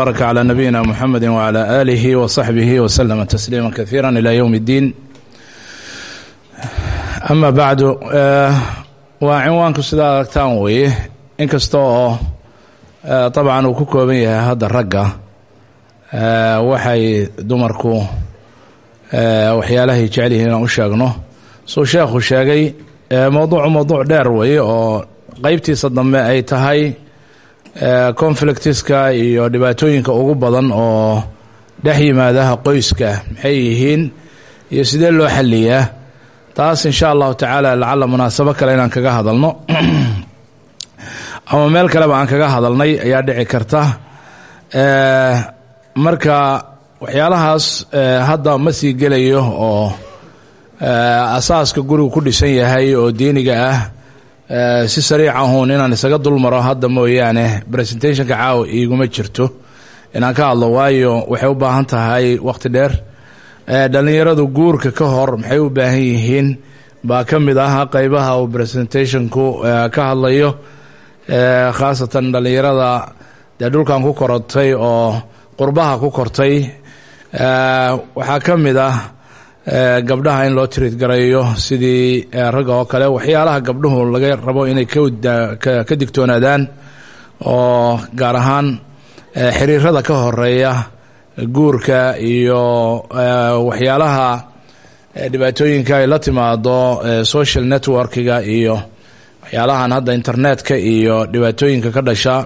baraka calaa nabiyina muxamedi wacalaa aalihi wa saxbihi waslama tasliima kaiira ilaa yowm اddiin ama bacdu eh, waa cinwaanku sidaa aragtaan weeye inkasta oo eh, dabcan uu ku kooban yahay hadda ragga eh, waxay dumarku waxyaalahay jecel yihiin inaan u sheegno. Suu sheekhu sheegay mowduucu mowduuc dheer weeye oo qeybtiisa dambe ay tahay conflictiska iyo dhibaatooyinka ugu badan oo dhex yimaadaha qoyska maxay yihiin iyo sidee loo xaliyaa taas insha allahu tacaala lacala munaasabo kale inaan kaga hadalno. Ama meel kaleba aan kaga hadalnay ayaa dhici karta. Marka waxyaalahaas hadda ma sii gelayo oo asaaska gurigu ku dhisan yahay oo diiniga ah si sariicahuun inaan isaga dulmaro hadda mooyaane presentationka caawa iiguma jirto. Inaan ka hadlo waayo waxay u baahan tahay wakhti dheer. Dhallinyaradu guurka ka hor maxay u baahan yihiin? Baa ka mid ah qeybaha uu presentationku ka hadlayo. Khaasatan dhallinyarada dee dhulkan ku korotay oo qurbaha ku kortay. Waxaa ka mid ah gabdhaha in loo tiriid garayo sidii ragga oo kale waxyaalaha gabdhuhu laga rabo inay ka digtoonaadaan oo gaar ahaan xiriirada ka horreeya guurka iyo waxyaalaha dhibaatooyinka ay la timaado social networkiga iyo waxyaalahan hadda internetka iyo dhibaatooyinka ka dhasha.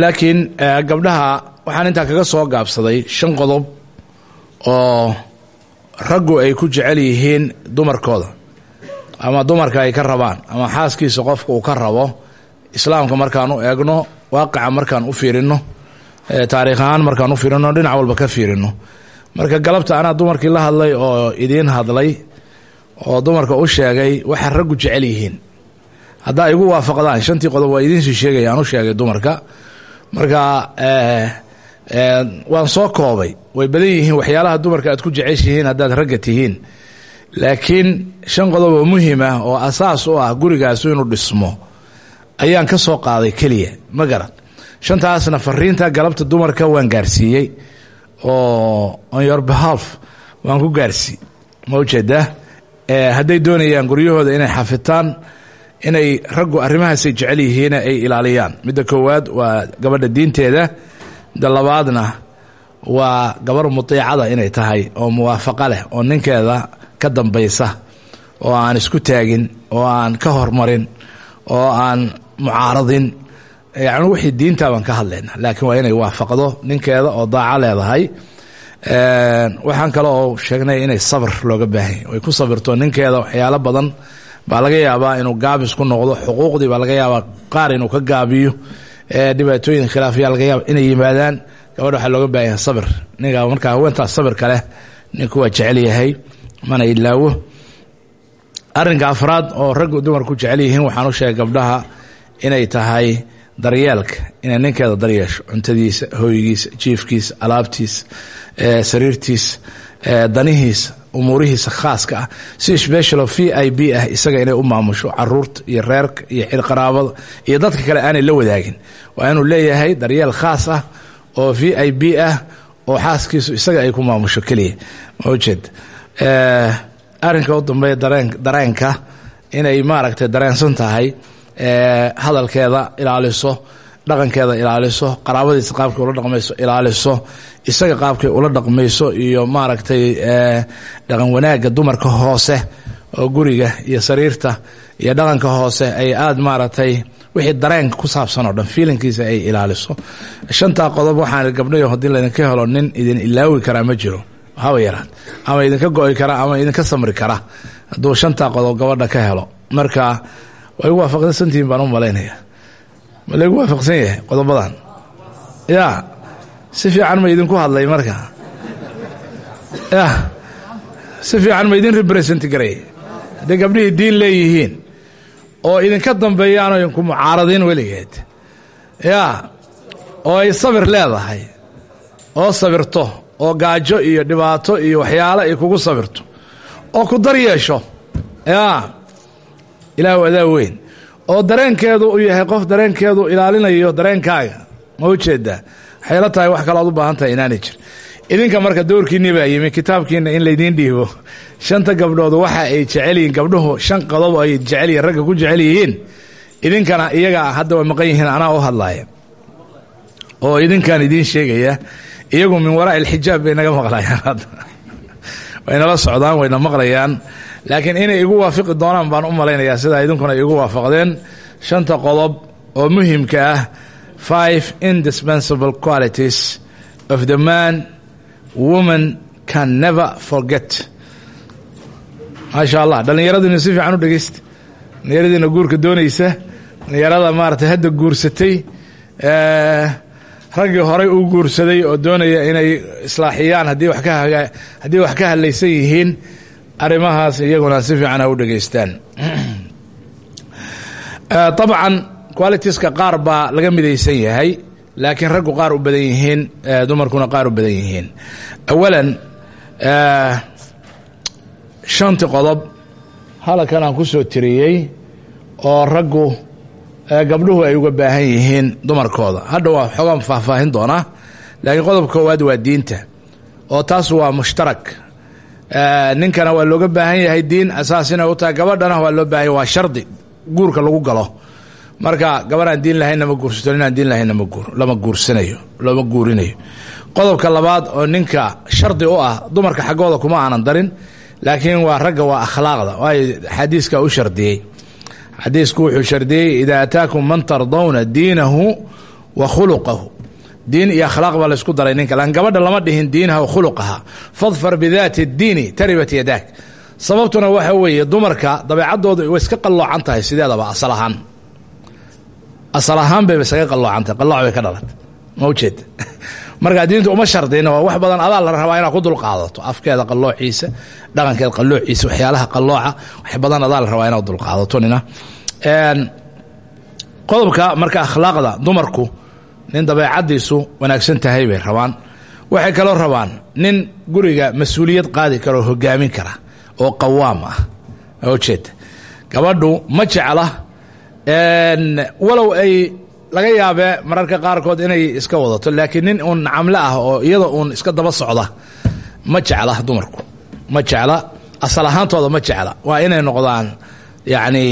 Laakiin gabdhaha waxaan intaa kaga soo gaabsaday shan qodob oo raggu ay ku jecel yihiin dumarkooda ama dumarka ay ka rabaan ama xaaskiisa qofka uu ka rabo islaamka markaan u eegno waaqica markaan u fiirino taariikh ahaan markaan u fiirino dhinac walba ka fiirino marka galabta anaa dumarkii la hadlay oo idiin hadlay oo dumarka u sheegay waxa raggu jecel yihiin. Haddaa igu waafaqdaan shantii qodob waa idiinsii sheegaya aan u sheegay dumarka. Marka waan soo koobay. Way badan yihiin waxyaalaha dumarka aad ku jeceshihiin haddaad ragga tihiin. Laakiin shan qodob oo muhiim ah oo asaas u ah gurigaasu inuu dhismo ayaan ka soo qaaday keliya. Ma garan shantaasna fariinta galabta dumarka waan gaarsiiyey oo on your behalf waan ku gaarsii ma u jeedaa hadday doonayaan guryahooda inay xafitaan inay raggu arrimahaasay jecel yihiina ay ilaaliyaan. Midda koowaad waa gabadha diinteeda midda labaadna waa gabar mutiicada inay tahay oo muwaafaqa leh oo ninkeeda ka dambaysa oo aan isku taagin oo aan ka hormarin oo aan mucaaradin. Yacni wixii diinta baan ka hadlayna laakiin waa inay waafaqdo ninkeeda oo daaco leedahay. Waxaan kale oo sheegnay inay sabr looga baahanya ay ku sabirto ninkeeda waxyaalo badan. Baa laga yaabaa inuu gaabis ku noqdo xuquuqdii baa laga yaabaa qaar inuu ka gaabiyo dhibaatooyin khilaafyaa laga yaaba inay yimaadaan. Gabadha waxaa looga baahan yahay sabir. Ninka markaa haweentaas sabirka leh ninku waa jecel yahay mana ilaawo. Arrinka afraad oo raggu dumarku jecel yihiin waxaan u sheegay gabdhaha inay tahay daryeelka inay ninkeeda daryeesho. Cuntadiisa hooygiisa jiifkiisa alaabtiisa sariirtiisa danihiisa umuurihiisa khaaska ah. Si special v i b ah isaga inay u maamusho carruurta iyo reerka iyo xilqaraabada iyo dadka kale aanay la wadaagin. Waa inuu leeyahay daryeel khaas ah oo v i b ah oo xaaskiisu isaga ay ku maamusho keliya. Ma ujeed arrinka u dambeeya dareen dareenka inay maaragtay dareensan tahay hadalkeeda ilaaliso dhaqankeeda ilaaliso qaraabadiisa qaabkay ula dhaqmayso ilaaliso isaga qaabkay ula dhaqmayso iyo maaragtay dhaqan wanaagga dumarka hoose oo guriga iyo sariirta iyo dhaqanka hoose ay aada maaragtay wixii dareenka ku saabsan oo dhan fiilinkiisa ay ilaaliso. Shantaa qodob waxaan gabdhayo haddii laydinka helo nin idin ilaawi karaa ma jiro. Haba yaraan. Ama idinka go-i kara ama idinka samri kara. Hadduu shantaa qodob gabadha ka helo. Marka waa igu waafaqsantihiin baan u malaynaya ma laygu waafaqsan yahay qodobadan ya si fiican ma idinku hadlay marka. Ya si fiican ma idin represent garay. Hadday gabdhihii diin leeyihiin oo idinka dambeeyaanoo idinku mucaaradin weligeed. Ya oo ay sabir leedahay oo sabirto oo gaajo iyo dhibaato iyo waxyaalo ay kugu sabirto oo ku dar yeesho ya ilaahu adaa weyn oo dareenkeedu uu yahay qof dareenkeedu ilaalinayo dareenkaaga ma u jeedaa waxay la tahay wax kale oad u baahan tahay inaanay jir idinka marka dowrkiinni baa yimi kitaabkiina in laydiin dhiibo. Shanta gabdhood waxa ay jecel yihiin gabdhuhu shan qodob ay jecel yihiin ragga ku jecel yihiin. Idinkana iyaga hadda way maqan yihiin anaa u hadlaaya. Oo idinkaan idiin sheegaya iyagu min waraa ilxijaab bay naga maqlayaan. Hadda waynala socdaan wayna maqlayaan laakiin inay igu waafiqi doonaan baan u malaynayaa sidaa idinkuna igu waafaqdeen. Shanta qodob oo muhimka ah five indispensable qualities of the man woman can never forget. Maasha allah dhallinyaradiina si fiican u dhegeysta dhallinyaradiina guurka doonaysa. Dhallinyarada maaragtay hadda guursatay raggii horey u guursaday oo doonaya inay islaaxiyaan haddii wax ka haddii wax ka hadlaysan yihiin arrimahaas iyaguna si fiican ha u dhegeystaan dabcan qualitiska qaar baa laga midaysan yahay laakiin raggu qaar u badan yihiin dumarkuna qaar u badan yihiin. Awalan shanti qodob halkan aan ku soo tiriyey oo raggu gabdhuhu ay uga baahan yihiin dumarkooda. Hadha waa xoogaan faahfaahin doonaa laakiin qodobka koowaad waa diinta oo taas waa mushtarak ninkana waa looga baahan yahay diin. Asaas inay u tahay gabadhana waa loo baahan yahy waa shardi. Guurka lagu galo. Marka gabadhaan diin lahaynna ma guursato ninaan diin lahaynna lama guursanayo lama guurinayo. Qodobka labaad oo ninka shardi u ah dumarka xaggooda kuma aanan darin laakiin waa ragga waa akhlaaqda. Waayo xadiiska u shardiyey. Xadiisku wuxuu shardiyey idaa ataakum man tardawna diinahu wa khuluqahu diin iyo akhlaaq baa laysku daray ninka. Lan gabadha lama dhihin diinaha wa khuluqaha fadfar bidaati اdiini taribat waxa weeye dumarka dabeecadooda way iska qalloocan sideedaba asal ahaan. Asal ahaan bayba isaga qalloocan tahay. Qallooc ka dhalatay. Ma ujeeda marka diinta uma shardina waa wax badan adaa la rabaa inaad ku dulqaadato afkeeda qalloociisa dhaqankeeda qalloociisa waxyaalaha qallooca wax badan adaa la rabaa inaad dulqaadato nina. Qodobka marka akhlaaqda dumarku nin dabeecadiisu wanaagsan tahay bay rabaan. Waxay kaloo rabaan nin guriga mas'uuliyad qaadi kara oo hogaamin kara oo qawaam ah. Ujeeda gabadhu ma jecla walow ay laga yaabee mararka qaarkood inay iska wadato laakiin nin uun nacamle ah oo iyada uun iska daba socda ma jecla dumarku. Ma jecla asal ahaantooda ma jecla. Waa inay noqdaan yacni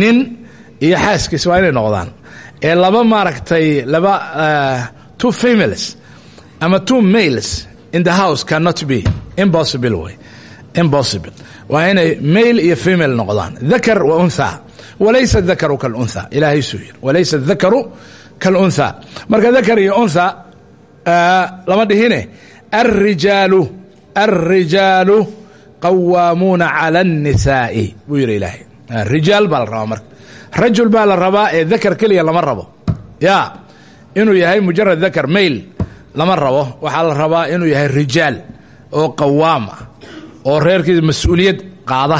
nin iyo xaaskiis waa inay noqdaan ee laba maaragtay laba two females ama two males in the house cannot be. Impossible way. Impossible. Waa inay male iyo female noqdaan. Dakar wa untha. Walaysa dakaru kalunha ilaahay suu yiri. Walaysa dakaru kalunha marka dakar iyo untha lama dhihine. Alrijaalu alrijaalu qawaamuuna cala الnisaa'i buu yidhi ilaahay. Rijaal baa la rabaa marka rajul baa la rabaa ee dakar keliya lama rabo. Ya inuu yahay mujarad dakar mail lama rabo. Waxaa la rabaa inuu yahay rijaal oo qawaam ah oo reerkiisa mas'uuliyad qaada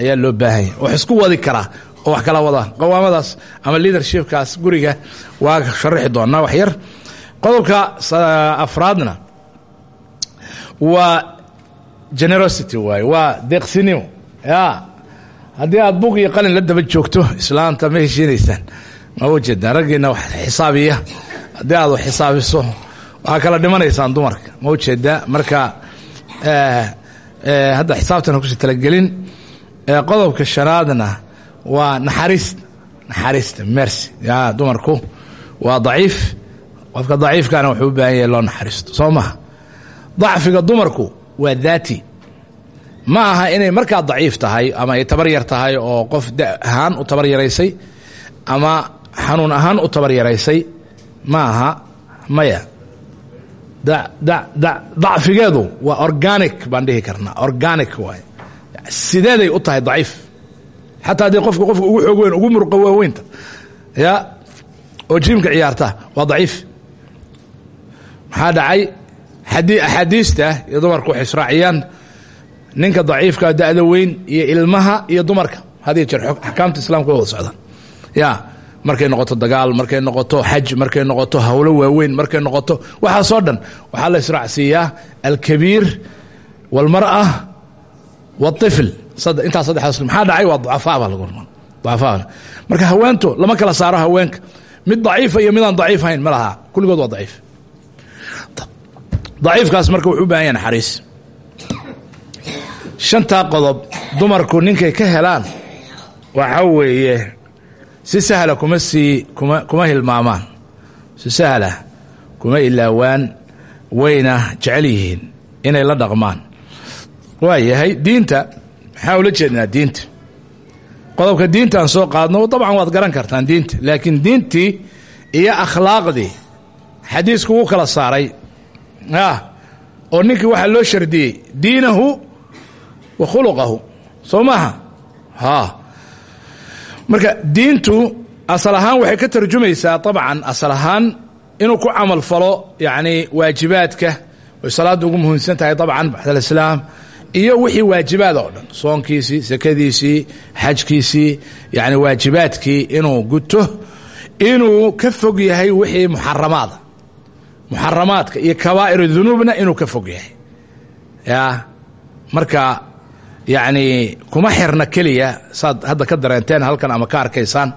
ayaa loo baahanya wax isku wadi karaa oo wax kala wada. Qawaamadaas ama leadershipkaas guriga waa sharaxi doonaa wax yar. Qodobka afraadna waa generosity waaye waa deeqsinimo. Ya haddii aad bug iyo qalin la daba joogto islaanta ma heshiinaysaan. Ma ujeedaan raggiina wax xisaabiya. Haddii aad wax xisaabiso waxaa kala dhimanaysaan dumarka. Ma u jeedaa marka hadda xisaabtana ku sii talagelin. Qodobka shanaadna waa naxariista naxariista mercy ya dumarku waa daciif. Qofka daciifkana wuxuu u baahan yahay loo naxariisto. Soo maha dacfiga dumarku waa daati ma aha inay markaa daciif tahay ama ay tabar yar tahay oo qof ahaan u tabar yaraysay ama xanuun ahaan u tabar yaraysay ma aha maya. Dacfigeedu waa organic baan dhihi karnaa organic waay sideeday u tahay daciif. Xataa haddii qofka qofka ugu xoog ugu murqa waaweynta ya oo jiimka ciyaarta waa daciif. Maxaa dhacay? Axaadiista iyo dumarku waxay ninka daciifka da'da weyn iyo ilmaha iyo dumarka. Hadiyo jeer axkaamta islamka way wada socdaan ya markay noqoto dagaal markay noqoto xaj markay noqoto howlo waaweyn markay noqoto waxaasoo dhan. Waxaa la israacsiiyaa alkabiir walmara waifl intaas saddexdaas maxaa dhacay? Waa ducafaa marka haweentu lama kala saaro haweenka. Mid daciifa iyo midaan daciif hayn ma laha kulligood waa daciif. Daciifkaas marka wuxuu u baahan yahay naxariis shantaa qodob dumarku ninkay ka helaan waxa weeye si sahla kuma sii kuma kuma hilmaamaan. Si sahla kuma ilaawaan wayna jecel yihiin inay la dhaqmaan. Waa yahay diinta maxaa ula jeednaa diinta? Qodobka diinta aan soo qaadno dabcan waad garan kartaan diinta. Laakiin diintii iyo akhlaaqdii xadiisku wuu kala saaray. Ah oo ninkii waxaa loo shardiyey diinahu wa khuluqahu. Soo maaha? Marka diintu asal ahaan waxay ka tarjumaysaa dabcan asal ahaan inuu ku camal falo yacni waajibaadka oy salaadda ugu muhiimsan tahay dabcan baxd alislaam iyo wixii waajibaad oo dhan. Soonkiisii sakadiisii xajkiisii yani waajibaadkii inuu guto inuu ka fog yahay wixii muxaramaada. Muxaramaadka iyo kabaa'ir dunuubna inuu ka fog yahay. Ya marka yacni kuma xirna keliya saad hadda ka dareenteen halkan ama ka arkaysaan.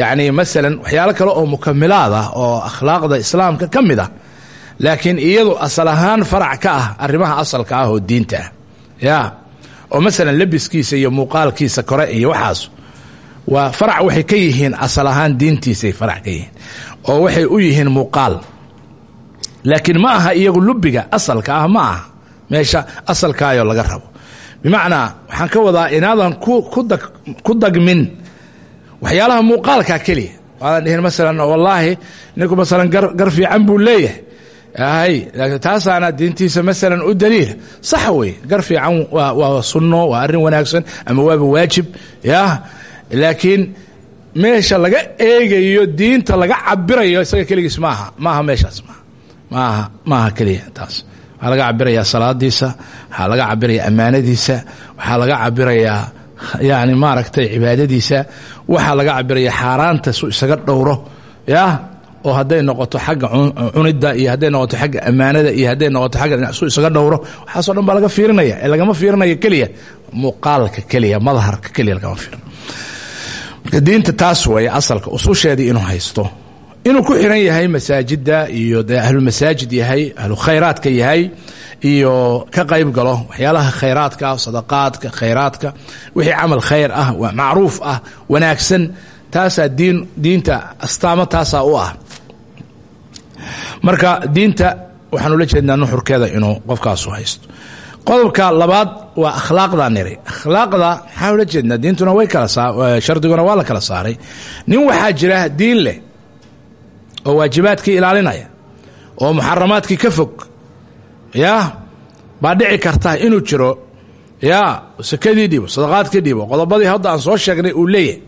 Yacni masalan waxyaalo kale oo mukamilaad ah oo akhlaaqda islaamka ka mid ah laakiin iyadu asal ahaan farac ka ah arrimaha asalka ah oo diinta ah. Ya oo masalan lebiskiisa iyo muuqaalkiisa kore iyo waxaas waa farac waxay ka yihiin asal ahaan diintiisay farac ka yihiin oo waxay u yihiin muuqaal. Laakiin ma aha iyagu lubiga asalka ah ma aha. Meesha asalkaayoo laga rabo bimacnaa waxaan ka wadaa inaadan ku dagmin waxyaalaha muuqaalka keliya waadan dhihin masalan wallaahi ninku masalan gar fiican buu leeyahay. Hay taasaana diintiisa masalan u daliila sax wey gar fiican waa sunno waa arrin wanaagsan ama waaba waajib ya laakiin meesha laga eegayo diinta laga cabirayo isaga keligiis maaha maaha meeshaas maaha maaha maaha keliya taas waxaa laga cabirayaa salaadiisa waxaa laga cabirayaa ammaanadiisa waxaa laga cabirayaa yani maaragtay cibaadadiisa waxaa laga cabirayaa xaaraanta su isaga dhowro ya? Oo hadday noqoto xagga cunidda iyo hadday noqoto xagga ammaanada iyo hadday noqoto xagga su isaga dhowro waxaasoo dhan baa laga fiirinaya ee lagama fiirinayo keliya muuqaalka keliya madaharka keliya lagama fiirina marka diinta taas weeye asalka ususheedii inuu haysto inuu ku xiran yahay masaajidda iyo dee ahlumasaajid yahay ahlu khayraadka yahay iyo ka qayb galo waxyaalaha khayraadka sadaqaadka khayraadka. Wixii camal khayr ah macruuf ah wanaagsan. Taasaa diin diinta astaamo taasaa u ah. Marka diinta waxaan ula jeednaa nuxurkeeda inuu qofkaasu haysto. Qodobka labaad waa akhlaaqda niri. Akhlaaqda maxaa ula jeednaa? Diintuna way kala shardiguna waa la kala saaray. Nin waxaa jira diin leh oo waajibaadkii ilaalinaya oo muxaramaadkii ka fog yaa baa dhici karta inuu jiro yaa sakadii dhibo sadaqaadkii dhibo qodobadii hadda aan soo sheegnay uu leeyahay.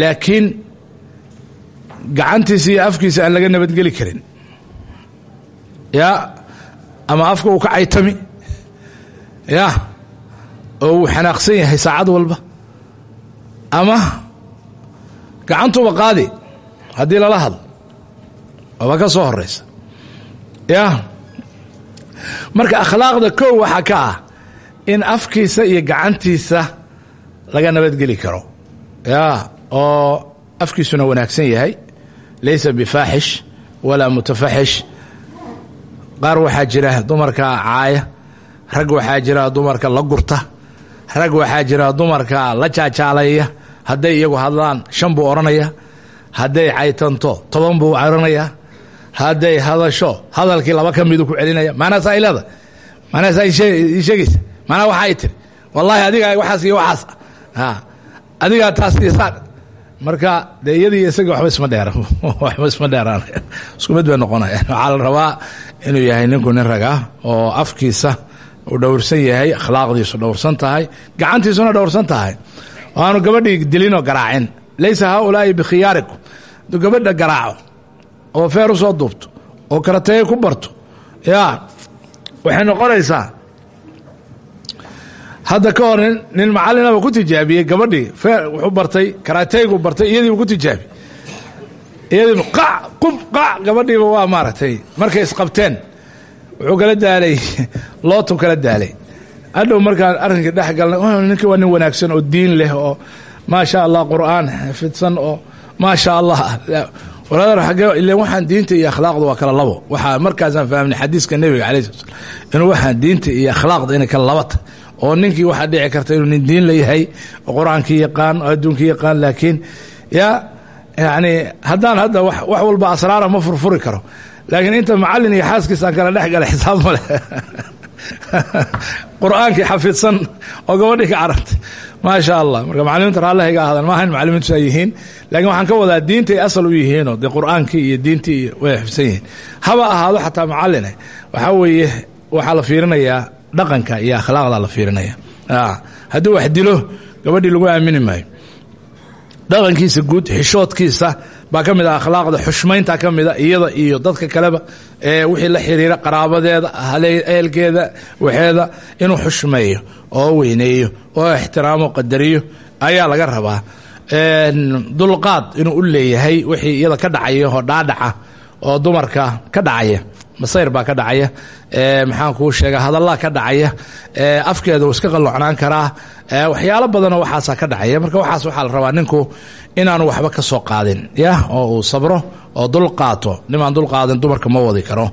Laakiin gacantiisa iyo afkiisa aan laga nabadgeli karin. Yaa ama afka uu ka caytami. Yaa oo uu xanaaqsan yahay saacad walba. Ama gacantuuba qaadi haddii lala hadlo oba ka soo horeysa yaa marka akhlaaqda kow waxaa ka ah in afkiisa iyo gacantiisa laga nabadgeli karo. Yaa oo afkiisuna wanaagsan yahay. Laysa bifaaxish walaa mutafaxish. Qaar waxaa jira dumarka caaya rag waxaa jira dumarka la gurta rag waxaa jira dumarka la jaajaalaya. Hadday iyagu hadlaan shan buu odhanaya hadday caytanto toban buu odhanaya hadday hadasho hadalkii laba ka miduu ku celinaya maanaasaa ay leedahay? Maanaasaa ii sheegaysa? Maanaa waxa ay tiri? Wallaahi adigaa waxaas iyo waxaas. Adigaa taas iyo saa marka dee iyadii isaga waxba isma dheera waxba isma dheeraan. Isku mid bay noqonayaan. Waxaa la rabaa inuu yahay ninku nin raga oo afkiisa uu dhowrsan yahay akhlaaqdiisu dhowrsan tahay gacantiisuna dhowrsan tahay. Aanu gabadhii dilinoo garaacin. Laysa haaulaa'i bikhiyaarikum gabadha garaaco oo feer soo duubto oo karateeye ku barto. Yaa waxay noqonaysaa hadda ka hor nin macallinaba ku tijaabiyey gabadhii feer wuxuu bartay karaateygu bartay iyadiiba ku tijaabi. Iyadiiba qac qub qac gabadhiiba waa maaragtay markay isqabteen. Wuxuu kala daalay lootu kala daalay. Hadhow markaan arrinkii dhex galnay ninki waa nin wanaagsan oo diin leh oo maa sha allah qur'aan xifidsan oo maa sha allah ile waxaan diinta iyo akhlaaqda waa kala labo. Waxaa markaasaan fahmnay xadiiska nebiga calai slat slam inuu waxaan diinta iyo akhlaaqda inay kala laba tahay. Oo ninkii waxaa dhici karta inuu nin diin la yahay oo qur'aankii yaqaan oo adduunkii yaqaan laakiin ya yani haddaan hadda wax walba asraara ma furfuri karo. Laakiin inta macallin iyo xaaskiisaan kala dhex gala xisaab ma leh qur'aankii xafidsan oo gabadhii ka carartay. Maasha allah. Marka macalimiinta raallahayga ahdan ma ahayn macalimiintu yihiin laakiin waxaan ka wadaa diintay asal u yihiinoo dee qur'aankii iyo diintii iyo way xifsan yihiin. Haba ahaado xataa macalline waxaa weeye waxaa la fiirinayaa dhaqanka iyo akhlaaqda la fiirinaya hadduu wax dilo gabadhii lagu aamini maayo. Dhaqankiisa guud xishoodkiisa baa ka mid ah akhlaaqda xushmaynta ka mida iyada iyo dadka kaleba ee wixii la xiriira qaraabadeeda ehelkeeda waxeeda inuu xushmeeyo oo weyneeyo oo ixtiraamo qadariyo ayaa laga rabaa. Dulqaad inuu u leeyahay wixii iyada ka dhacaya oo dhaadhaca oo dumarka ka dhacaya masayr baa ka dhacaya maxaan kuu sheega hadallaa ka dhacaya afkeeda uu iska qalloocnaan karaa waxyaalo badanoo waxaasaa ka dhacaya. Marka waxaas waxaa la rabaa ninku inaanu waxba ka soo qaadin ya oo uu sabro oo dul qaato. Nimaan dul dumarka ma wadi karo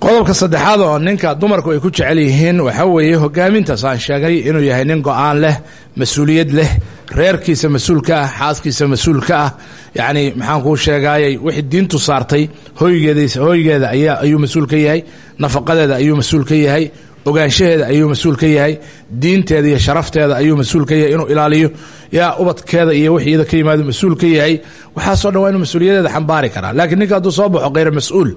qodobka saddexaad oo ninka dumarku ay ku jecel yihiin waxaa weeye hogaamintaas aan sheegay inuu yahay nin go'aan leh mas'uuliyad leh reerkiisa mas'uulka ah xaaskiisa mas'uulka ah. Yacni maxaan kuu sheegaayay wixii diintu saartay hoygeedis hoygeeda ayaa ayuu mas'uul ka yahay nafaqadeeda ayuu mas'uul ka yahay ogaanshaheeda ayuu mas'uul ka yahay diinteeda iyo sharafteeda ayuu mas'uul ka yahay inuu ilaaliyo. Yaa ubadkeeda iyo wixii iyada ka yimaado mas'uul ka yahay waxaasoo dhan waa inuu mas'uuliyadeeda xambaari karaa. Laakiin ninka hadduu soo baxo kheyra mas'uul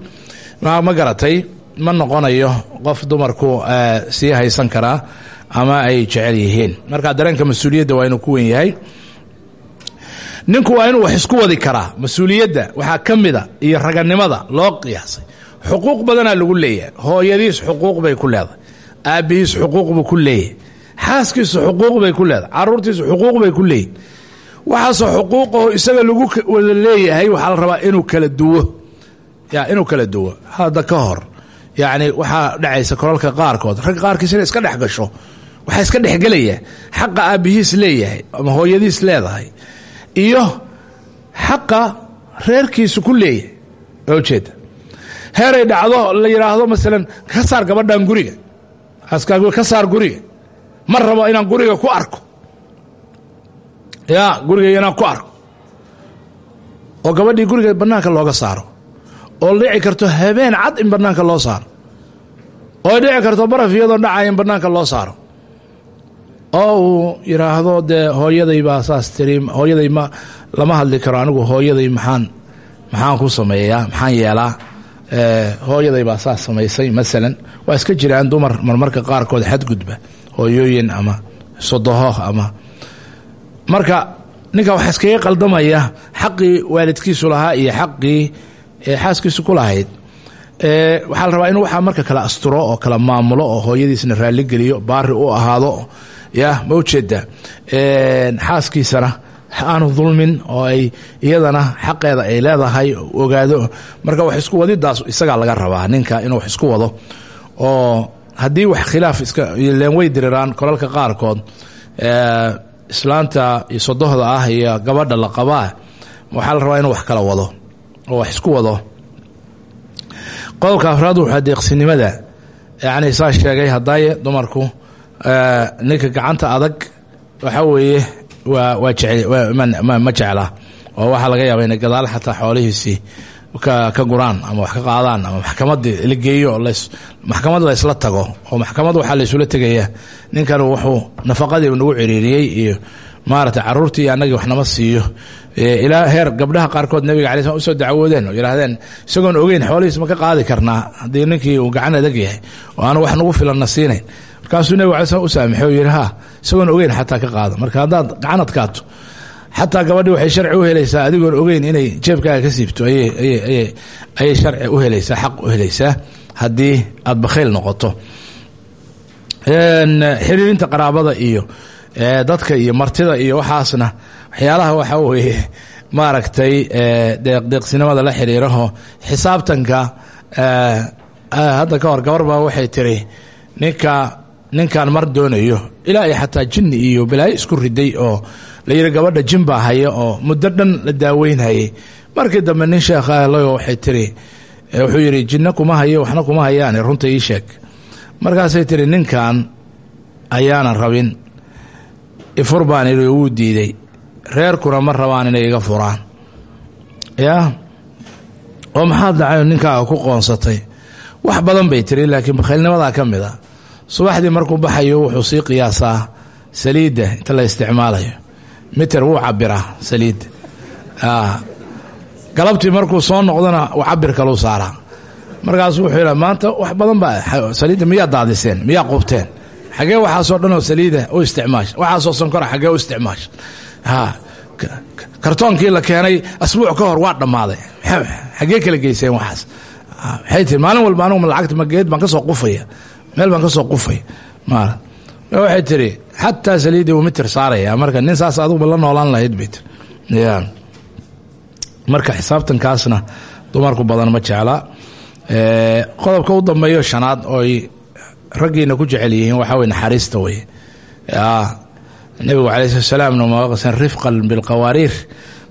ma garatay ma noqonayo qof dumarku sii haysan karaa ama ay jecel yihiin. Marka dareenka mas'uuliyadda waa inuu ku wen yahay. Ninku waa inuu wax isku wadi karaa. Mas'uuliyadda waxaa ka mida iyo raganimada loo qiyaasay. Xuquuq badanaa lagu leeyahay. Hooyadiis xuquuq bay ku leedahay. Aabbihiis xuquuq buu ku leeyahay. Xaaskiisu xuquuq bay ku leedahay. Caruurtiisu xuquuq bay ku leeyihiin waxaasoo xuquuqaho isaga lagu wada leeyahay waxaa la rabaa inuu kala duwo inuu kala duwo. Hadda ka hor. Yacni waxaa dhacaysa kolalka qaarkood. Rag qaarkiis inay iska dhex gasho waxaa iska dhexgelaya xaqa aabbihiis leeyahay ama hooyadiis leedahay. Iyo xaqa reerkiisu ku leeyahay. Oo ujeeda heeray dhacdo la yidhaahdo masalan ka saar gabadhan guriga. Ka saar guriga. Ma rabo inaan guriga ku arko. Ya guriga inaan ku arko. Oo gabadhii guriga bannaanka looga saaro oo dhici karto habeen cad in bannaanka loo saaro. Oo dhici karto baraf iyadoon dhacaya in bannaanka loo saaro. Oo uu yidhaahdo dee hooyaday baa saas tiri hooyaday ma lama hadli karo anigu hooyaday maxaan maxaan ku sameeyaa maxaan yeelaa? Hooyaday baa saas samaysay masalan. Waa iska jiraan dumar marmarka qaarkood xadgudba hooyooyin ama sodoho ama marka ninka waxaa iskaga qaldamaya xaqii waalidkiisu lahaa iyo xaqii xaaskiisu ku lahayd waxaa la rabaa inuu waxaa marka kala asturo oo kala maamulo oo hooyadiisna raalligeliyo baari u ahaado. Ya ma ujeeda xaaskiisana aanu dulmin oo ay iyadana xaqeeda ay leedahay ogaado. Marka wax isku wadidaas isagaa laga rabaa ninka inuu wax isku wado. Oo haddii wax khilaaf iska leen way diriraan kolalka qaarkood islaanta iyo sodohda ah iyo gabadha la qabaa waxaa la rabaa inuu wax kala wado oo wax isku wado. Qodobka afraad waxaa deeqsinimada yacni saa sheegay hadaaye dumarku ninka gacanta adag waxaa weeye waa waa ma jecla. Oo waxaa laga yaaba inay gadaal xataa xoolihiisii ka guraan ama wax ka qaadaan ama maxkamadii la geeyo maxkamad la ysla tago oo maxkamad waxaa la isula tegaya. Ninkan wuxuu nafaqadii nagu ciriiriyey iyo maarata caruurtii iyo annagii waxnama siiyo ilaa heer gabdhaha qaarkood nabiga slam u soo dacwoodeen oo yidhahdeen isagoon ogeyn xoolihiis ma ka qaadi karnaa haddii ninkii uu gacan adag yahay oo aanu wax nagu filanna siinayn. Markaasuu nabig alay slam u saamaxay oo yidhi ha isagoon ogeyn xataa ka qaado. Marka haddaad gacan adkaato xataa gabadhii waxay sharci u helaysaa adigoon ogeyn inay jeebkaaga ka siibto ayay sharci u helaysaa xaq u helaysaa haddii aad bakhayl noqoto. Xiriirinta qaraabada iyo dadka iyo martida iyo waxaasna waxyaalaha waxaa weeye maaragtay deeqdeeqsinimada la xiriiraho xisaabtanka hadda ka hor gabar baa waxay tiri ninka ninkan mar doonayo ilaa iyo xataa jinni iyo balaayo isku riday oo la yidhi gabadha jin baa haya oo muddo dhan la daaweynhayay markii dambe nin sheekh ahlo waxay tiri wuxuu yidhi jinno kuma hayo waxna kuma hayaane runta ii sheeg. Markaasay tiri ninkan ayaanan rabin ifur baan idhi diiday reerkuna ma rabaan inay iga furaan. Yaa oo maxaad dhacay ninkaaga ku qoonsatay? Wax badan bay tiri laakiin bakhaylnimadaa ka mid subaxdii markuu baxayo wuxuu sii qiyaasaa saliidda inta la isticmaalayo. Miter wuu cabiraa saliidda galabtii markuu soo noqdona cabir kaluu saaraa. Markaasu wuxuu yidha maanta wax badan baa saliidda miyaa daadiseen miyaa qubteen xagee waxaasoo dhanoo saliida u isticmaasha waxaasoo sonkora xagee u isticmaasha kartoonkii la keenay asbuuc ka hor waa dhammaaday. Xagee kala geyseen waxaas. Waxay tii maalin walba anugu lacagta mageed baan ka soo qufaya. Meel baan ka soo qufaya. Maal waxay tiri xataa saliidii uu mitir saaraya marka nin saas aduguba la noolaan lahayd bay tiri ya. Marka xisaabtankaasna dumarku badan ma jeclaa qodobka u dambeeyo shanaad ooy raggiina ku jecel yihiin waxaa wey naxariista wey nebigu calai slat salaamna maqsan rifqan bilqawaariir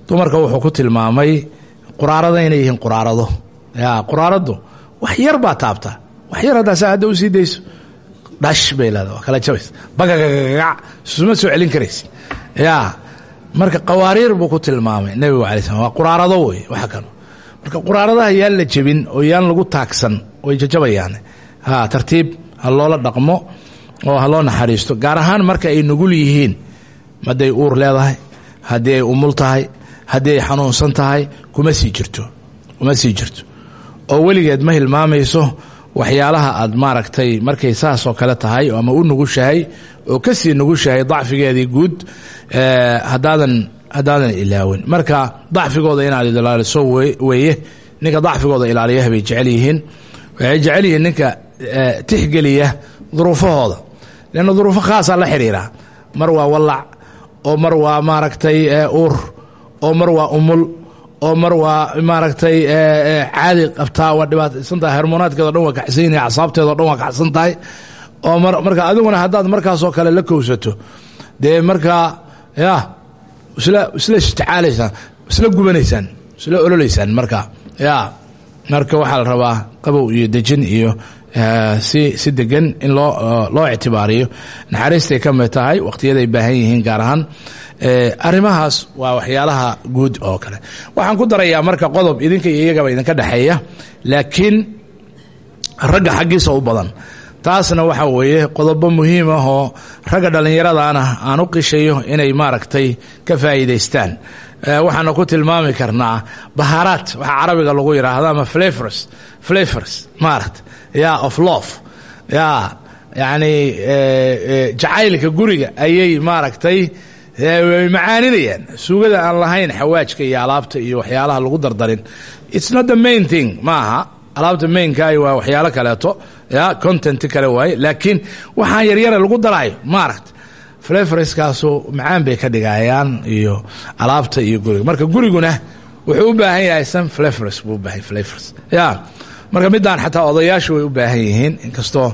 dumarka wuxuu ku tilmaamay quraarada inay yihiin quraarado. Ya quraaradu wax yar baa taabta. Wax yar haddaa saa hadda u sii dayso. Dhash bay leeda kala jabays bagagagac isuma soo celin karaysa ya marka qawaariir buu ku tilmaamay nebigu alai slam waa quraarado wey waxa kano marka quraaradaha yaan la jebin oo yaan lagu taagsan way jajabayaan. Ha tartiib ha loola dhaqmo oo ha loo naxariisto gaar ahaan marka ay nugul yihiin hadday uur leedahay haddii ay umul tahay haddii ay xanuunsan tahay kuma sii jirto kuma sii jirto. Oo weligeed ma hilmaamayso waxyaalaha aad maaragtay markay saasoo kale tahay ama u nugushahay oo ka sii nugushahay dacfigeedii guud hadaadan haddaadan ilaawin. Marka dacfigooda inaad ilaaliso weeye ninka dacfigooda ilaaliyaha bay jecel yihiin waxay jecel yihiin ninka tixgeliya duruufahooda leanna duruufo khaasaa la xiriira mar waa wallac oo mar waa maaragtay uur oo mar waa umul oo mar waa maaragtay caadi qabtaa waa dhibaataysan tahay hormonaadkeedo dhan waa kaxsan yahay dhan waa kaxsan tahay oo marka adiguna haddaad markaasoo kale la kowsato dee markaa ya isla isla ishticaalaysaan isla gubanaysaan isla ololeysaan marka ya marka waxaa la rabaa qabow iyo dejin iyo si si degan in loo loo ictibaariyo. Naxariistay ka mid tahay waqtiyaday baahan yihiin gaar ahaan arrimahaas waa waxyaalaha guud oo kale. Waxaan ku darayaa marka qodob idinka iyo iyagaba idinka dhexeeya laakiin ragga xaggiisa u badan. Taasna waxa weeye qodobo muhiim ah oo ragga dhallinyaradana aan u qishayo inay maaragtay ka faa'iidaystaan. Waxaana ku tilmaami karnaa bahaaraat waxa carabiga lagu yidhaahdo ama flavors flavors maaragta ya of love. Ya yacni jacaylka guriga ayay maaragtay macaaninayaan suugada aan lahayn xawaajka iyo alaabta iyo waxyaalaha lagu dardarin. It's not the main thing maaha. Alaabta mainkaay waa waxyaalo kaleeto. Ya content kale waaye. Laakiin waxaan yaryara lagu daraayo maaragta. Flavorskaasu macaan bay ka dhigayaan iyo alaabta iyo guriga. Marka guriguna wuxuu u baahan yahay some flavors buu baahan flavors ya marka midaan xataa odayaashu way u baahan yihiin inkastoo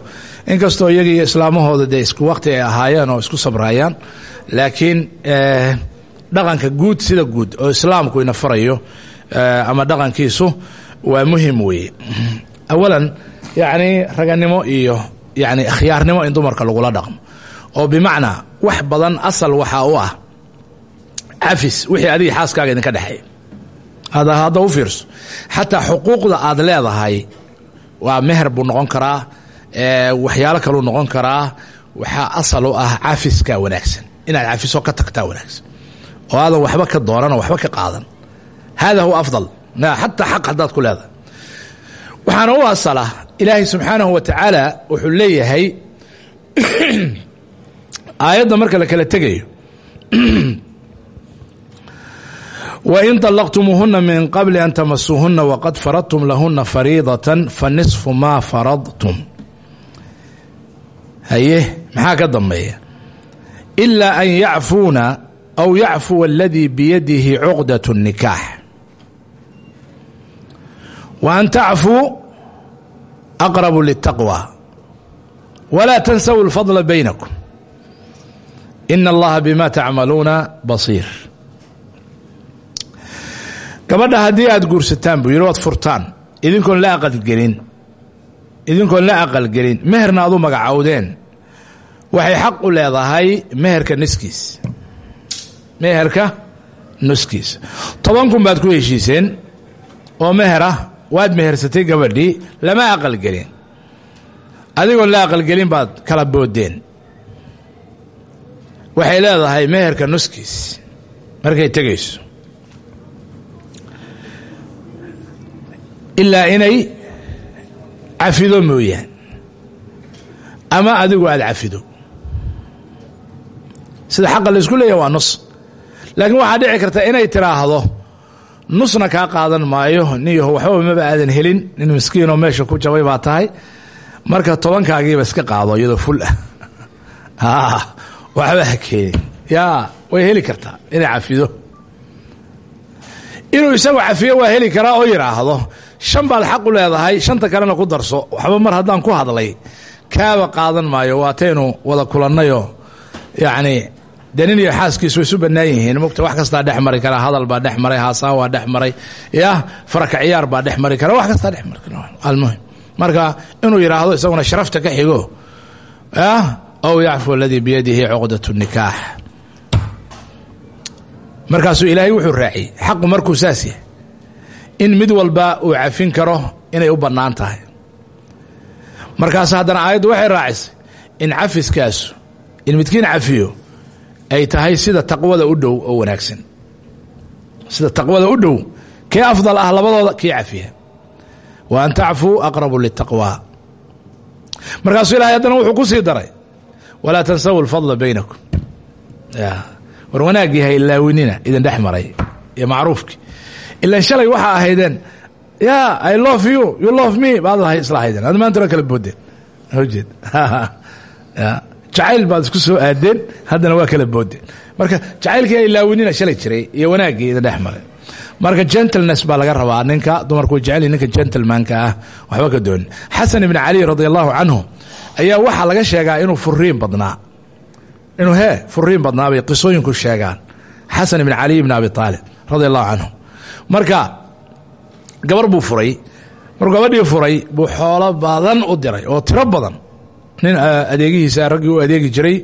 inkastoo iyaga iyo islaamahooda dee isku waqti ay ahaayeen oo isku sabrayaan. Laakiin dhaqanka guud sida guud oo islaamku ina farayo ama dhaqankiisu waa muhiim weeye. Awalan yacni raganimo iyo yani akhyaarnimo in dumarka lagula dhaqmo. Oo bimacnaa wax badan asal waxaa u ah cafis wixii adiga xaaskaaga idinka dhexeeya hadda u fiirso. Xataa xuquuqda aad leedahay waa meher buu noqon karaa waxyaalo kaluu noqon karaa waxaa asal u ah cafiska wanaagsan. Inaad cafiso ka tagtaa wanaagsan. Oo aadan waxba ka doonan oo waxba ka qaadan. Hada huwa afdal. Xataa xaq haddaad ku leedahay. Waxaana u asala ilaahay subxaanahu wa tacaala wuxuu leeyahay aayadda marka la kala tegayo wain طalaqtumuuhuna min qabli an tamasuuhuna waqad faradtum lahuna fariidaة fanisfu maa faradtum haye maxaa ka dambeeya ilaa an yacfuuna aw yacfuwa aladii biyadihi cuqdaة الnikaax wa an tacfuu aqrabu lلtaqwى wlaa tansaw اlfadla baynakum in allaha bima tacmaluuna basiir gabadha haddii aad guursataan buu yidhi waad furtaan. Idinkoon la aqalgelin idinkoon la aqalgelin meherna aad u magacowdeen waxay xaq u leedahay meherka niskiis. Meherka nuskiis toban kun baad ku heshiiseen oo meher ah waad mehersatay gabadhii lama aqalgelin adigoon la aqalgelin baad kala boodeen waxay leedahay meherka nuskiis markay tegayso ilaa inay cafido mooyaan. Ama adigu aada cafido. Sida xaqa la isku leeyahay waa nus. Laakiin waxaa dhici karta inay tiraahdo nusna kaa qaadan maayo niyaho waxbaba maba aadan helin nin miskiinoo meesha ku jabay baa tahay. Marka tobankaagiiba iska qaado iyadoo ful ah. Waxba ha keenin. Yaa way heli kartaa inay cafido. Inuu isagu cafiyo waa heli karaa oo yidhaahdo shan baad xaq u leedahay shanta kalena ku darso. Waxba mar haddaan ku hadlay kaaba qaadan maayo waataynu wada kulannayoo yacni dee nin iyo xaaskiisu way isu bannaan yihiin. Mugta wax kastaa dhex kara hadal baa dhex maray waa dhex maray. Yah ciyaar baa dhex kara wax kastaa dhex kara. Almuhim. Marka inuu yidhaahdo isaguna sharafta ka xigo. Yah ow yacfu aladii biyadihi cuqdat nikaax. Markaasuu ilaahay wuxuu raaciyey. Xaqu markuu saas in mid walba uu cafin karo inay u bannaan tahay. Markaas haddana aayaddu waxay raacisay in cafiskaasu in midkiin cafiyo ay tahay sida taqwada u dhow oo wanaagsan. Sida taqwada u dhow kee afdal ah labadooda kii cafiya wa an tacfuu aqrabu litaqwa markaasuu ilahay haddana wuxuu ku sii daray walaa tansawu alfadla baynakum. War wanaaggii ha ilaawinina idin dhex maray iyo macruufkii ilan shalay waxaa ahaydeen ya i love you you love me. baad isla ahaydeen ad maantana kala boodeen ujeed jacayl baad isku soo aadeen haddana waa kala boodeen marka jacaylkii ha ilaawinina shalay jiray iyo wanaaggii idin marka gentleness baa laga rabaa ninka dumarku jecel ninka gentlemanka ah waxba ka doonin xasan ibn cali radi allahu ayaa waxaa laga sheegaa inuu furiin badnaa inuu hee furiin badnaa bay qisooyinku sheegaan xasan ibn cali ibn abi aalib radi allahu marka gabar buu furay. Markuu gabadhii furay buu xoolo badan u diray oo tiro badan. Nin adeegihiisa raggii u adeegi jiray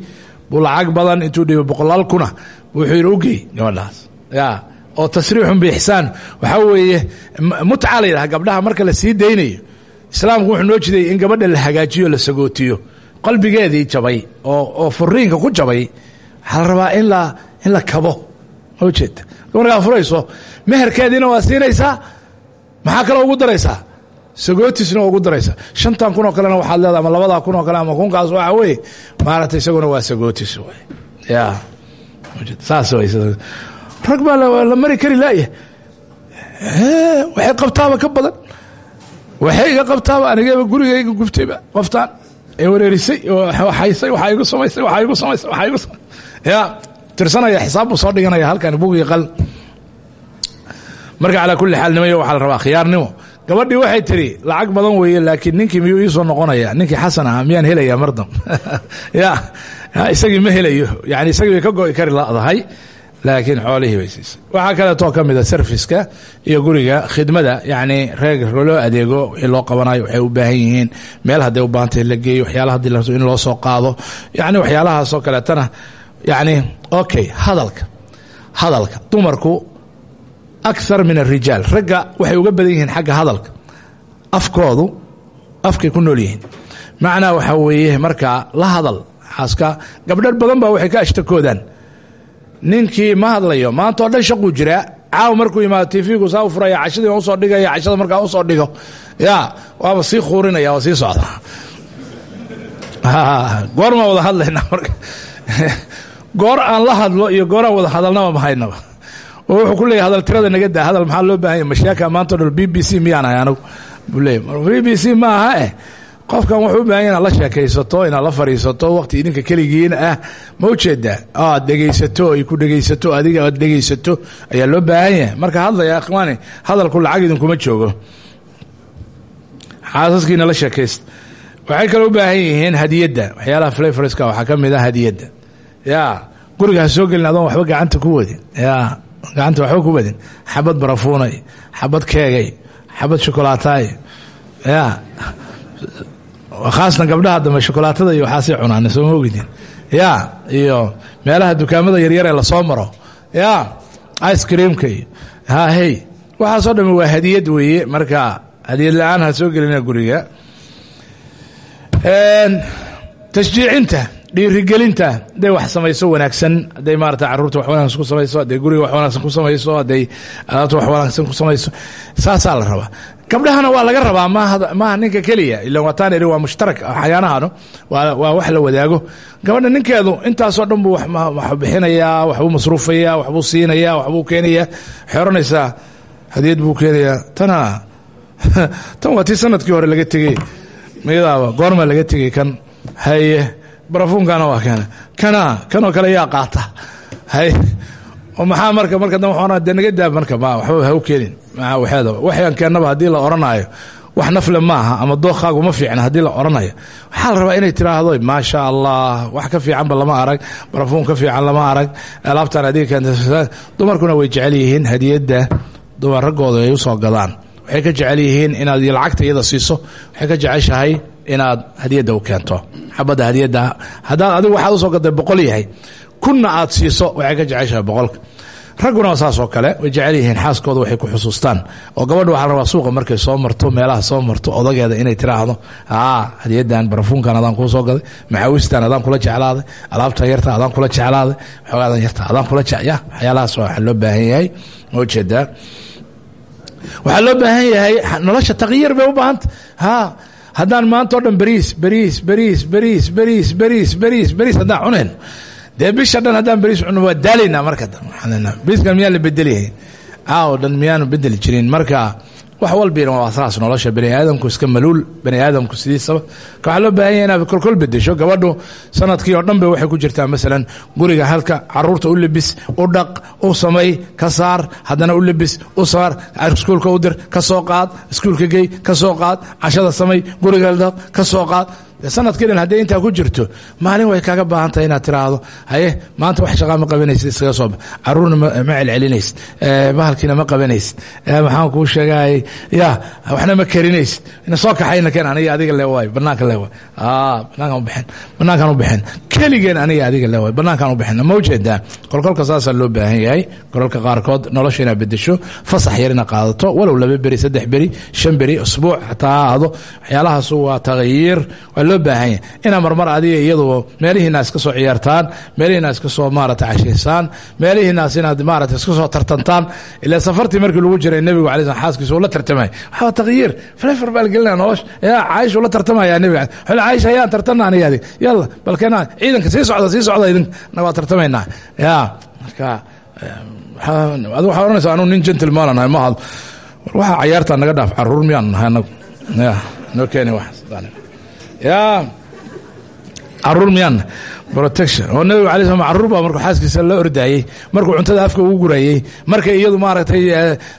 buu lacag badan intuu dhiibay boqolaal kuna wuxuu yidhi ugey gabadhaas ya oo tasriixun biixsaan waxaa weeye mutca la yidhaha gabdhaha marka la sii daynayo islaamku wuxuu noo jiday in gabadha la hagaajiyo la sagootiyo. Qalbigeedii jabay oo oo furiinka ku jabay waxaa la rabaa in la in la kabo. Ma ujeeda markaa furayso meherkeediina waa siinaysaa maxaa kaloo ugu daraysaa sagootisna waa ugu kun oo kalena waxaad leedahay ama labadaa kun oo kale ama kunkaas waxa weeye maaragtay isaguna waa sagootis w ya. Saas rag baa la mari kari laaya waxay qabtaaba ka badan. Waxay iga qabtaaba anigaba gurigayga gubtayba qoftaan. Ee wareerisay haysay waxaa igu samaysay waxaa igu samaysay waxaa igu ya tirsanaya xisaab buu soo dhiganaya halkan bugii qal marka calaa kulli xaal nimayo waxaa la rabaa khiyaarnimo. Gabadhii waxay tiri lacag badan weeye laakiin ninkii miyuu iisoo noqonaya? Ninkii xasan ahaa miyaan helaya mardam? Ya isagii ma helayo. Yani isagii ka go'i kari ladahay laakiin xoolihii bay siisay. Waxaa kaleetoo ka mida serviska iyo guriga khidmada yani reeg loo adeego wixii loo waxay u baahan yihiin. Meel hadday u baahantay la geeyo waxyaala haddii in loo soo qaado. Yani waxyaalahaasoo kaleetana yani okay hadalka hadalka. Dumarku akthar min arijaal ragga waxay uga badan yihiin xagga hadalka. Afkoodu afkay ku nool yihiin. Macnaa waxaa weeye markaa la hadal xaaska gabdhar badan baa waxay ka ashtakoodaan. Ninkii ma hadlayo maanta dhan shaquu jiraa caaw markuu yimaado tv-gu saa u furaya cashadii u soo dhigaya cashada markaa u soo dhigo. Ya waaba sii khuurinaya waa sii socda. Goormaa wada hadlaynaa marka goor aan la hadlo iyo goor aan wada hadalnaba mahaynaba oo wuxuu ku leeyahy hadal tirada naga daa hadal maxaa loo baahanya mashaaka maanta o dhan miyaan ahay anigu buu ma aha eh qofkan wuxuu u baahan la sheekaysato inaad la fadhiisato waqti idinka keligiin ah. Ma u jeedaa aad ay ku dhegaysato adiga aad dhegaysato ayaa loo baahan yahay. Marka hadlaya ikhwaani hadalku lacag idinkuma joogo. Xaasaskiina la sheekaysta waxay kale u baahan yihiin hadiyadda. Waxyaalaha flavorska waxaa ka mid ah hadiyadda ya guriga ha soo gelin adoon waxba gacanta ku wadin. Ya gacanta waxba ku badin xabad barafuunay xabad keegay xabad shokolaataay ya khaasna gabdhaha dambe shokolaatada iyo waxaasay cunaan sooma ogidin ya iyo meelaha dukaamada yaryar ee la soo maro. Ya ice creamka iyo hahey waxaasoo dhami waa hadiyad weeye. Marka hadiyad la'aan ha soo gelina guriga. Tashjiicinta dhiirigelinta hadday wax samayso wanaagsan hadday maarata carruurta wax wanaagsan ku samayso hadday guriga wax wanaagsan ku samayso hadday alaabta wax wanaagsan ku samayso saasaa la rabaa. Gabdhahana waa laga rabaa maaha ninka keliya ilan waataan iri waa mushtarak xayaanahano waa wax la wadaago. Gabadha ninkeedu intaasoo dhan buu wax bixinayaa waxbuu masruufaya waxbuu siinaya waxbuu keenaya xeranaysaa hadiyad buu keenayaa. Tana tan waa tii sannadkii hore laga tegey. Miyadaaba goorma laga tegey kan. Haye barafuunkana waa kana kana kanoo kale yaa qaata. Maxaa marka marka waxaan dee naga daab marka ma waxba ha u keenin. Maa waxeedaba waxyaan keennaba haddii la odhanaayo wax nafle maaha ama dookaagu ma fiicna haddii la odhanayo waxaa la rabaa inay tiraahdo maasha allah wax ka fiicanba lama arag barafuun ka fiican lama arag. Alaabtaan adiga keenta dumarkuna way jecel yihiin hadiyadda raggooda ay u soo gadaan. Waxay ka jecel yihiin inaad lacagta iyada siiso. Waxay ka jeceshahay inaad hadiyadda u keento. Xabadda hadiyadda haddaad adigu waxaad u soo gaday boqol yahay kunna aad siiso waxay ka jeceshahay boqolka. Ragguna saasoo kale way jecel yihiin xaaskooda waxay ku xusuustaan. Oo gabadha waxaa rabaa suuqa markay soo marto meelaha soo marto odageeda inay tiraahdo aa hadiyadan barafuunkan adaan kuu soo gaday maxaawistan adaan kula jeclaaday alaabtan yarta adaan kula jeclaaday xogaadan yarta adaan kula ya waxyaalahaas waxaa loo baahan yahay ma u jeedaa waxaa loo baahan yahay nolosha takyiir bay u baahanta ha haddaan maanta dhan beriis beriis beriis beriis beriis beriis beriis beriis haddaan cunayno dee bisha dhan haddaan beriis cuno waa daalaynaa marka. Beriiskan miyaan la bedeliyahay caawo dhan miyaanu bedeli jirin. Marka wax walbina waa saas nolosha bani aadamku iska maluul bani aadamku sidiisaba waxaa loo baahan yahay inaad kolkol bedesho gabadhu sannadkii oo dhan ba waxay ku jirtaa masalan guriga halka carruurta u lebis u dhaq u samay ka saar haddana u lebis u saar iskuulka u dir ka soo qaad iskuulka gey ka soo qaad cashada samay guriga dhaq ka soo qaad sannadkii dhan hadday intaa ku jirto maalin way kaaga baahan inaad tiraahdo. Haye maanta wax shaqaa ma qabanaysid iskaga soo caruurna ma celcelinaysid. Bahalkiina ma qabanaysid. Maxaan kuu sheegay ya waxna ma karinaysid. Ina soo kaxayna keen aniga adiga le banaanka le waay banaankan u bixin banaankan u bixin. Keligeen aniga adiga le waay banaankan u bixin. Ma u jeedaa kolkolka saasaa loo baahan yahay. Kololka qaarkood nolosha inaad bedesho fasax yar qaadato walow laba beri saddex beri shan beri usbuuc xataa waxyaalahaas waa tagyiir loo baahan yahay. Inaa marmar adiga iyadu meelihiina iska soo ciyaartaan meelihiina iska soo maarata cashaysaan meelihiinaas inaad maarata iska soo tartantaan. Ilaa safartii markii lagu jiray nebigu alay slam xaaskiisa uu la tartamay. Waxaa tagyiir faleefar baa la gelinaya nolosha. Yaa caaisha uu la tartamaya nebiga. Xol caaisha ayaan tartana aniga adig yalla balkeena ciidanka sii socda sii socda idinka na waa tartamaynaa yaa marka adu waxaa ohanaysa anuu nin gentleman nahay ma had waxa cayaartaa naga dhaaf carruur miyaan nahay anagu. Ya noo keeni wax ya. Caruur miyaan? Protection. Oo nabiga alay slam carruur baa markuu xaaskiisa la ordaayey markuu cuntada afka ugu gurayey marka iyadu maaragtay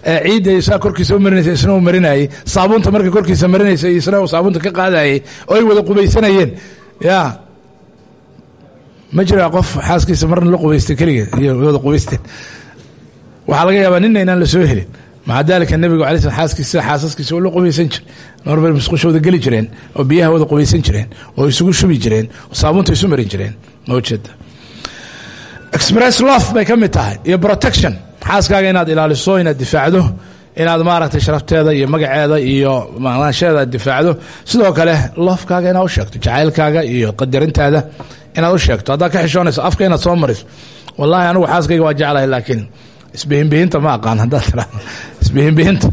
ciidda saa korkiisa u marinaysa isna u marinayey saabuunta marka korkiisa marinaysa isna saabuunta ka qaadayey oo ay wada qubaysanayeen. Ya. Ma jiraa qof xaaskiisa marna la qubaystay keligeed iyo wada qubaysteen? Waxaa laga yaabaa nina inaan la soo helin maca daalika nebigu alay slam xaaskiisa xaasaskiisa oo la qubaysan jir marbay musqushooda geli jireen oo biyaha wada qubaysan jireen oo isugu shubi jireen oo saabuunta isu marin jireen. Ma express lof bay ka mid tahay iyo protection. Xaaskaaga inaad ilaaliso inaad difaacdo inaad maaragtay sharafteeda iyo magaceeda iyo maqnaansheeda difaacdo. Sidoo kale lofkaaga inaad u sheegto jacaylkaaga iyo qadarintaada inaad u sheegto. Haddaad ka xishoonayso afka inaad soo mariso wallahi anigu xaaskayga waa jeclahay laakiin isbihinbihinta ma aqaan haddaad tira isbihinbihinta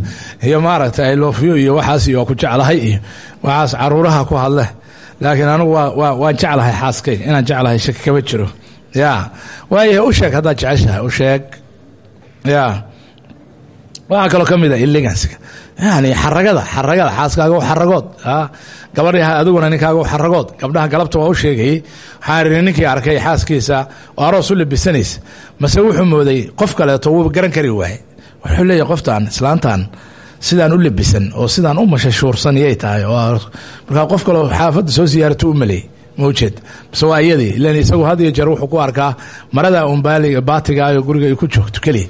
iyo maaragtay ilofyo iyo waxaas iyo waa ku jeclahay iyo waxaas caruuraha ku hadle. Laakiin anigu waa waan jeclahay xaaskayga inaan jeclahay shaki kama jiro. Ya waayahay u sheeg haddaad jeceshahay u sheeg. Ya. Waxaa kaloo ka mid a illegansiga yani xaragada xaragada xaaskaaga u xaragood gabadh adiguna ninkaaga u xaragood. Gabdhaha galabta waa u sheegayey waxaan ninkii arkay xaaskiisa oo aroos u labisanaysa mase wuxuu mooday qof kaleeto wuu garan kari waaye wuxuu leeyahy qoftan islaantan sidaan u labisan oo sidaan u mashashuursan yay tahay. Markaa qof kaleo xaafadda soo siyaaratu u maleeyey maujeed base waa iyadii isagu had iyo jeer wuxuu ku arkaa marada un baaliga baatigaayoo guriga ku joogto keliya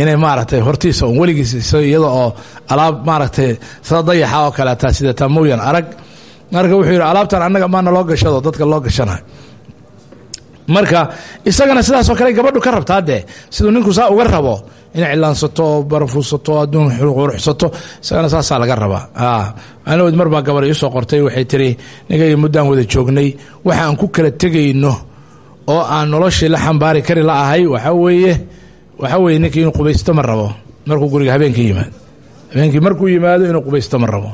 inay maaragtay hortiisa un weligiis iyada oo alaab maaragtay sida dayaxa oo kaleeta sideetaa mooyan arag. Marka wuxuu yidhi alaabtan annaga maana loo gashado dadka loo gashanayo. Marka isagana sidaasoo kale gabadhu ka rabtaa dee siduu ninku saa uga rabo inay cilaansato oo barafuusato oo adduun quruxsato isagana saasaa laga rabaa. Anawed mar baa gabar iisoo qortay waxay tiri ninkayga muddaan wada joognay waxa aan ku kala tegayno oo aan noloshii la xambaari kari la ahay waxaa weeye waxaa weeye ninkii inuu qubaysto ma markuu guriga habeenkii yimaado. Habeenkii markuu yimaado inuu qubaysto ma rabo.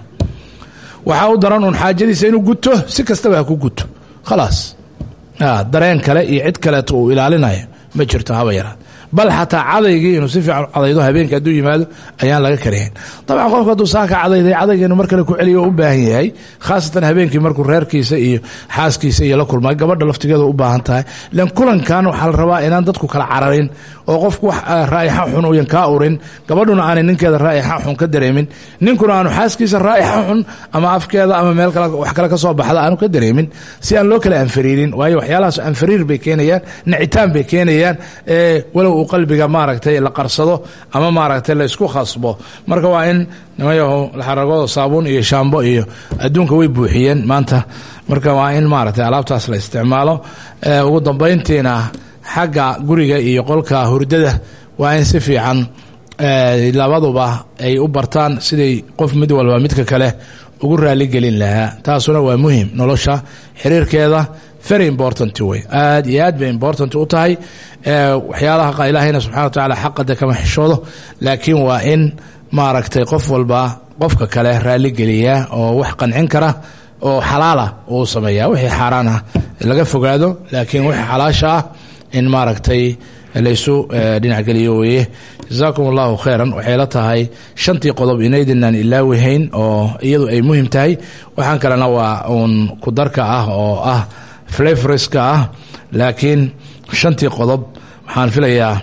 Waxaa daran uun xaajadiisa inuu guto si kastaba ha ku guto. Khalaas. Dareen kale iyo cid kaleeto uu ilaalinayo ma jirto haba yaraad bal xataa cadaygii inuu si fiican cadaydo habeenka hadduu yimaado ayaan laga karahayn dabcan qofka hadduu saaka cadayday cadayga inuu mar kale ku celiyo u baahan yahay khaasatan habeenkii markuu reerkiisa iyo xaaskiisa iyo la kulmay gabadha laftigeeda u baahan tahay. Lan kulankan waxaa la rabaa inaan dadku kala cararin oo qofku wax raa'ixa xun uyan kaa urin gabadhuna aanay ninkeeda raa'ixa xun ka dareemin. Ninkuna aanu xaaskiisa raa'ixa xun ama afkeeda ama meel kale wax kale ka soo baxda aanu ka dareemin. Si aan loo kala anfariirin waayo waxyaalahaas anfariir bay keenayaan nacitaan bay keenayaan walow uu qalbiga maaragtay la qarsado ama maaragtay la isku khasbo. Marka waa in nimayaho laxaragooda saabuun iyo shaambo iyo adduunka way buuxiyeen maanta. Marka waa in maaragtay alaabtaas la isticmaalo. Ugu dambayntiina xagga guriga iyo qolka hurdada waa in si fiican labaduba ay u bartaan siday qof mid walba midka kale ugu raaligelin lahaa. Taasuna waa muhiim nolosha xiriirkeeda. Very important wey aad iyo aad bay important u tahay. Waxyaalaha ilaahayna subxana wa tacaala xaqada kama xishoodo laakiin waa in maaragtay qof walba qofka kale raaligeliya oo wax qancin kara oo xalaala uu sameeya wixii xaaraan ah laga fogaado laakiin wixii xalaasha ah in maaragtay laysu dhinacgeliyo weeye. Jasaakum allahu khayran. Waxay la tahay shantii qodob inaydinaan ilaawihayn oo iyadu ay muhiim tahay. Waxaan kalena waa uun kudarka ah oo ah flavoriska ah. Laakiin shantii qodob waxaan filayaa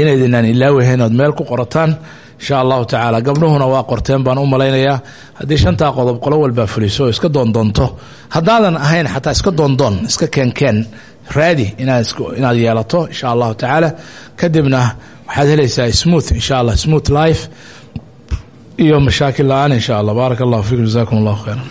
inaydinaan ilaawihayn ood meel ku qorataan. Insha allahu tacaala gabdhuhuna waa qorteen baan u malaynayaa. Haddii shantaa qodob qolo walbaa fuliso iska doondoonto haddaadan ahayn xataa iska doondoon iska keenkeen raadi inaad yeelato insha allahu tacaala. Kadibna waxaad helaysaa smooth insha allah smooth life. Iyo mashaakil la'aan insha allah baarak allahu fikum jasakum allahu khayra